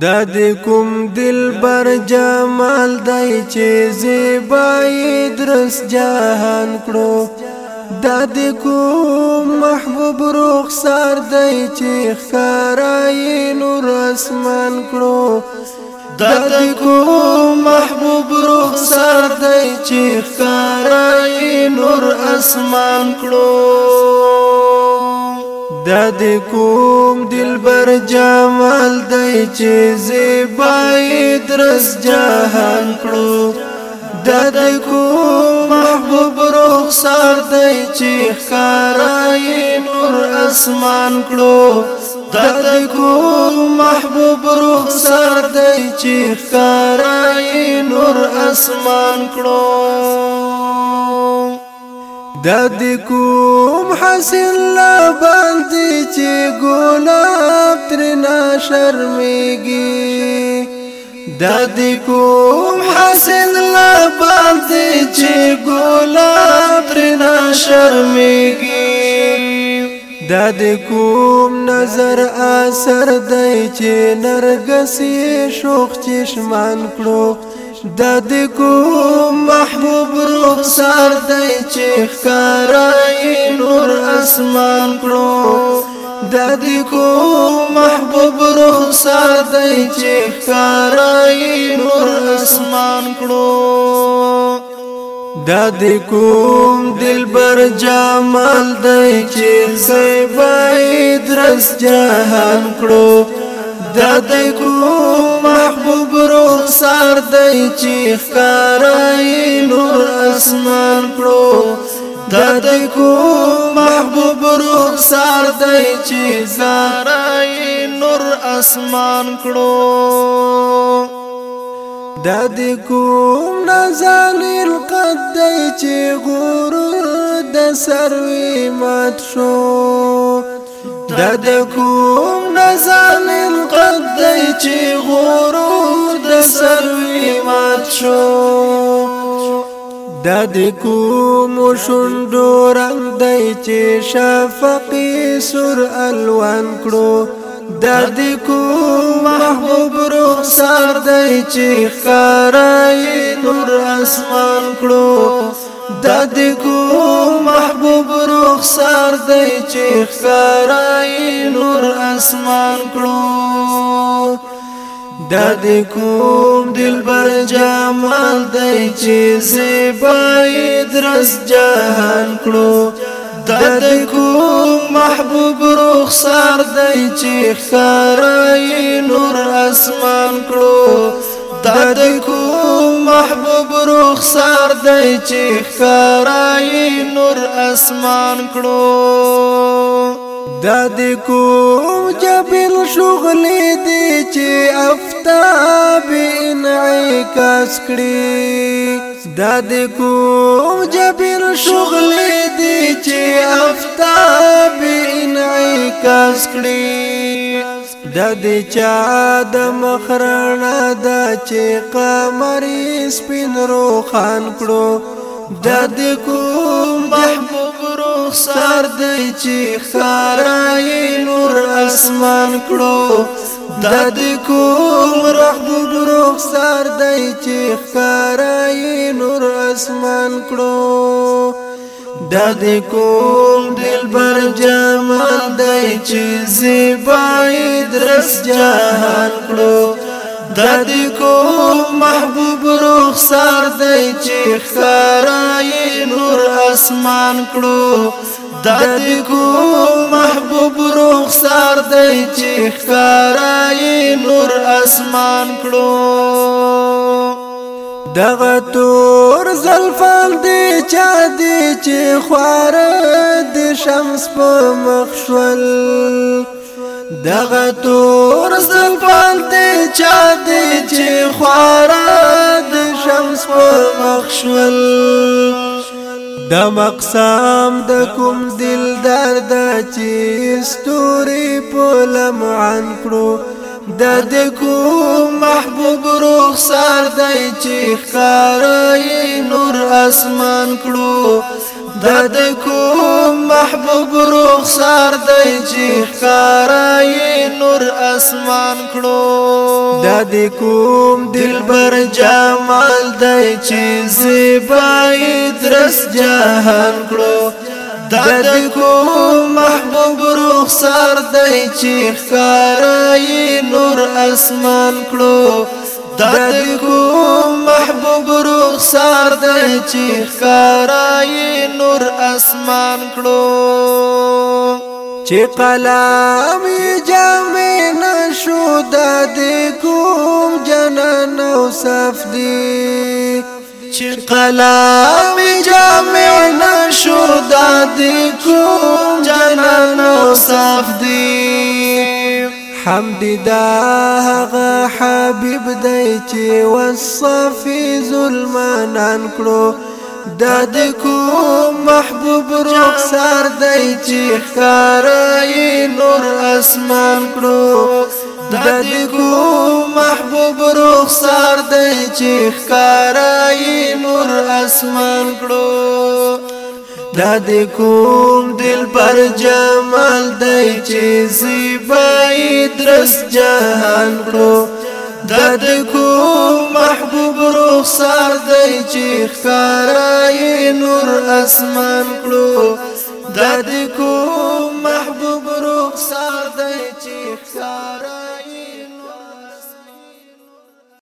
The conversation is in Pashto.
دا د کوم دلبر جمال دای چې زیبای درس جهان کړو دا د کوم محبوب رخسار دای چې خارای نور اسمان کړو دا د کوم محبوب رخسار دای چې خارای نور اسمان کړو دا د کوم دلبر جمال دی چې زیبای درس جهان کړو دا د کوم محبوب رخصار دی چې ښکارای نور اسمان کړو دا د کوم محبوب رخصار دی چې ښکارای نور اسمان کړو دا د کوم حاصل لا باندې چې ګلاب تر نه شرمېږي دا د کوم حاصل لا باندې چې ګلاب تر نه شرمېږي دا د کوم نظر اثر دی چې نرګسې شوخ چشمان کړو د دې کو محبوب رخسار دی چې ښکارای نور اسمان کړو د دې کو محبوب رخسار دی چې ښکارای نور اسمان کړو د دې کو دلبر جمال دی چې زیبای درس جهان کړو دا دی کو محبوب رخصار دی چی خکارائی نور اسمان پڑو دا دی کو محبوب رخصار دی چی زارائی نور اسمان کړو دا دی کوم نزالی القد دی چی غرور د سروی مات شو دا د کوم نزان قد دی چې غرور د سروي مات شو دا د کوم شوندو رنگ دی چې شفقي سر الوان کړو دا د کوم محبوب رخسار دی چې خارای نور اسمان کړو دد کو محبوب رخسار دی چې خارای نور اسمان کړو دد کوم دلبر جمال دی چې زیبای درس جهان کړو دد کوم محبوب رخسار دی چې خارای نور اسمان کړو دا د کوم محبوب رخسار دی چې ښکارای نور اسمان کړو دا د کوم جبل شغلې دی چې افتاب انعکاس کړي دا د کوم جبل شغلې دی چې افتاب انعکاس کړي د دې چا د مخرنا د چې قمر سپین روخان کړو د دې کوم محبوب روخ سر دې چې خارای نور اسمان کړو دا د کوم رحبوب رخسار دی چې ښکارای نور اسمان کړو دا د کوم دلبر جمال دی چې زیبای درس جهان کړو دا د کوم محبوب رخسار دی چې ښکارای نور اسمان کړو دا د کو محبوب رخسار دی چې ښکارای نور اسمان کړو دغه تور زلفل دی چا دی چې خوار د شمس په مخشل دغه تور زلفل دی چا دی چې خوار د شمس په مخشل دا مقسم د کوم دلدار د چې ستوري په لمعن کړو د د کوم محبوب روخ سار دی چې خارای نور اسمان کړو دا د کوم محبوب رخسار دی چې خارای نور اسمان کړو دا د کوم دلبر جمال دی چې زیبای درس جهان کړو دا د کوم محبوب رخسار دی چې خارای نور اسمان کړو داد کوم محبوب رخسار د چیخ کارای نور اسمان کړو چې قلم جامې نشو داد کوم جنن او صف دی چې قلم جامې نشو داد کوم جنن او صف دی حمد داها غا حبيب ديتي چې وصفي ظلمانان کړو محبوب رخسار سار چې خارای نور اسمان کړو دادكو محبوب رخسار سار چې خارای نور اسمان کړو دا د کوم دل پر جمال دی چې زیبای درس جهان کړو دا د کوم محبوب رخسار دی چې ښکارای نور اسمان کړو دا د کوم محبوب رخسار